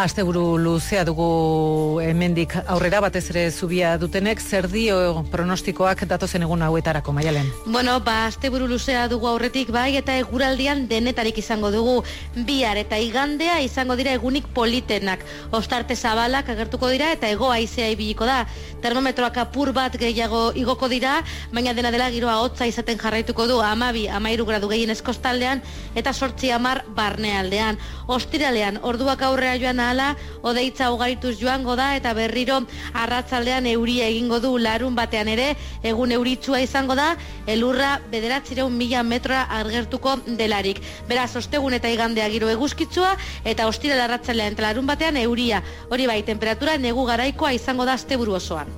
Asteburu luzea dugu hemendik aurrera batez ere zubia dutenek zer dio pronostikoak datozen egun hauetarako maialen. Bueno, ba asteburu luzea dugu aurretik bai eta eguraldian denetarik izango dugu bihar eta igandea izango dira egunik politenak. Ostarte zabalak agertuko dira eta ego haizea ibiliko da. Termometroak apur bat gehiago igoko dira, baina dena dela giroa hotza izaten jarraituko du amabi, amairu gradu gehien eskostaldean eta sortzi amar barnealdean. Ostiralean, orduak aurrea joan ahala, odeitza ugarituz joango da eta berriro arratzaldean euria egingo du larun batean ere, egun euritsua izango da, elurra bederatzireun mila metroa argertuko delarik. Beraz, ostegun eta igandea giro eguzkitzua eta ostira arratzaldean eta larun batean euria. Hori bai, temperatura negu garaikoa izango da asteburu osoan.